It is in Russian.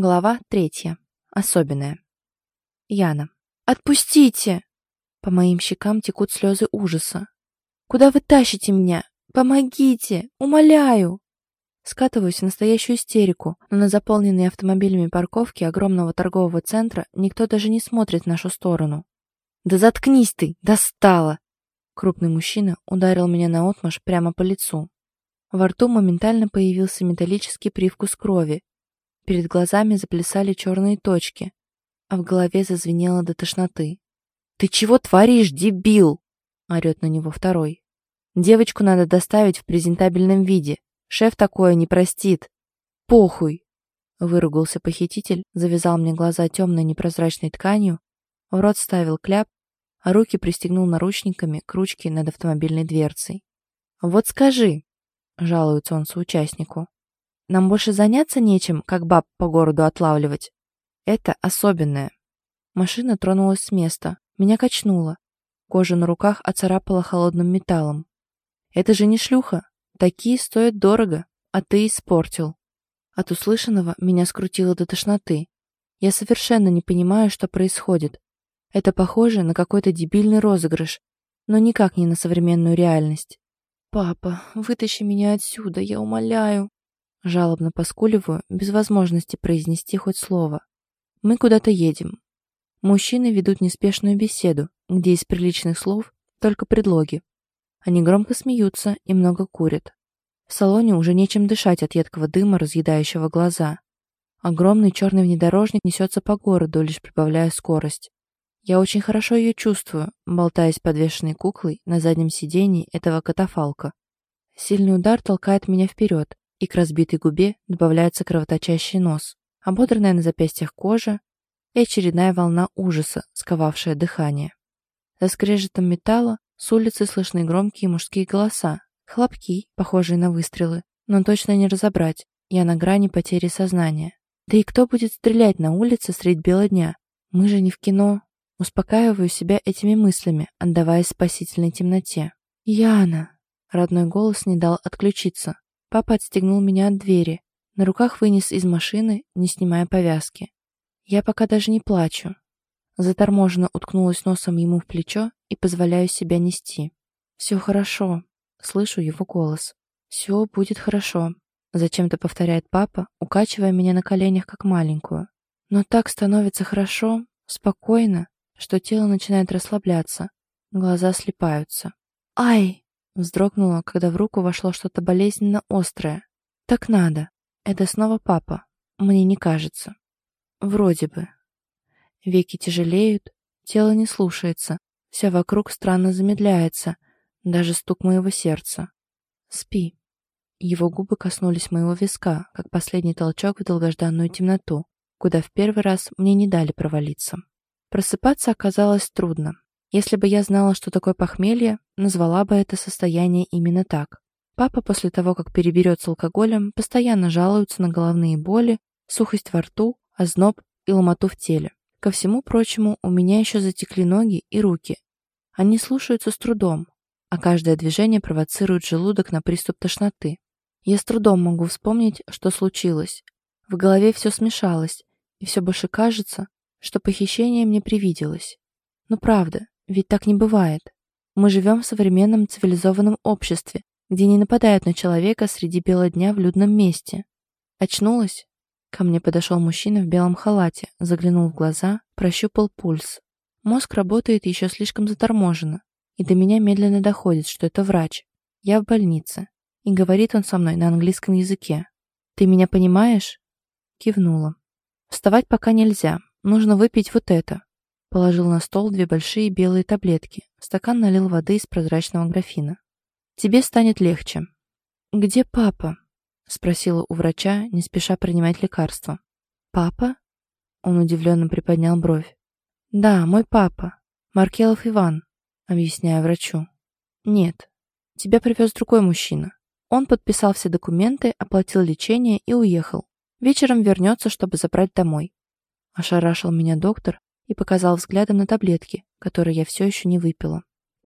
Глава третья. Особенная. Яна. «Отпустите!» По моим щекам текут слезы ужаса. «Куда вы тащите меня? Помогите! Умоляю!» Скатываюсь в настоящую истерику, но на заполненной автомобилями парковке огромного торгового центра никто даже не смотрит в нашу сторону. «Да заткнись ты! Достала!» Крупный мужчина ударил меня наотмашь прямо по лицу. Во рту моментально появился металлический привкус крови, Перед глазами заплясали черные точки, а в голове зазвенело до тошноты. «Ты чего творишь, дебил?» — орет на него второй. «Девочку надо доставить в презентабельном виде. Шеф такое не простит. Похуй!» Выругался похититель, завязал мне глаза темной непрозрачной тканью, в рот ставил кляп, а руки пристегнул наручниками к ручке над автомобильной дверцей. «Вот скажи», — жалуется он соучастнику, нам больше заняться нечем, как баб по городу отлавливать. Это особенное. Машина тронулась с места. Меня качнуло. Кожа на руках оцарапала холодным металлом. Это же не шлюха. Такие стоят дорого, а ты испортил. От услышанного меня скрутило до тошноты. Я совершенно не понимаю, что происходит. Это похоже на какой-то дебильный розыгрыш, но никак не на современную реальность. «Папа, вытащи меня отсюда, я умоляю!» Жалобно поскуливаю, без возможности произнести хоть слово. Мы куда-то едем. Мужчины ведут неспешную беседу, где из приличных слов только предлоги. Они громко смеются и много курят. В салоне уже нечем дышать от едкого дыма, разъедающего глаза. Огромный черный внедорожник несется по городу, лишь прибавляя скорость. Я очень хорошо ее чувствую, болтаясь подвешенной куклой на заднем сидении этого катафалка. Сильный удар толкает меня вперед, и к разбитой губе добавляется кровоточащий нос, ободранная на запястьях кожа и очередная волна ужаса, сковавшая дыхание. За скрежетом металла с улицы слышны громкие мужские голоса, хлопки, похожие на выстрелы, но точно не разобрать, я на грани потери сознания. Да и кто будет стрелять на улице средь бела дня? Мы же не в кино. Успокаиваю себя этими мыслями, отдаваясь спасительной темноте. «Яна!» Родной голос не дал отключиться. Папа отстегнул меня от двери, на руках вынес из машины, не снимая повязки. Я пока даже не плачу. Заторможенно уткнулась носом ему в плечо и позволяю себя нести. «Все хорошо», — слышу его голос. «Все будет хорошо», — зачем-то повторяет папа, укачивая меня на коленях, как маленькую. Но так становится хорошо, спокойно, что тело начинает расслабляться, глаза слепаются. «Ай!» Вздрогнула, когда в руку вошло что-то болезненно острое. Так надо. Это снова папа. Мне не кажется. Вроде бы. Веки тяжелеют, тело не слушается, вся вокруг странно замедляется, даже стук моего сердца. Спи. Его губы коснулись моего виска, как последний толчок в долгожданную темноту, куда в первый раз мне не дали провалиться. Просыпаться оказалось трудно. Если бы я знала, что такое похмелье, назвала бы это состояние именно так. Папа после того, как переберется алкоголем, постоянно жалуется на головные боли, сухость во рту, озноб и ломоту в теле. Ко всему прочему, у меня еще затекли ноги и руки. Они слушаются с трудом, а каждое движение провоцирует желудок на приступ тошноты. Я с трудом могу вспомнить, что случилось. В голове все смешалось, и все больше кажется, что похищение мне привиделось. Но правда, ведь так не бывает. Мы живем в современном цивилизованном обществе, где не нападают на человека среди бела дня в людном месте. Очнулась? Ко мне подошел мужчина в белом халате, заглянул в глаза, прощупал пульс. Мозг работает еще слишком заторможенно, и до меня медленно доходит, что это врач. Я в больнице. И говорит он со мной на английском языке. «Ты меня понимаешь?» Кивнула. «Вставать пока нельзя. Нужно выпить вот это. Положил на стол две большие белые таблетки. стакан налил воды из прозрачного графина. «Тебе станет легче». «Где папа?» — спросила у врача, не спеша принимать лекарства. «Папа?» — он удивленно приподнял бровь. «Да, мой папа. Маркелов Иван», — объясняю врачу. «Нет, тебя привез другой мужчина. Он подписал все документы, оплатил лечение и уехал. Вечером вернется, чтобы забрать домой». Ошарашил меня доктор, и показал взглядом на таблетки, которые я все еще не выпила.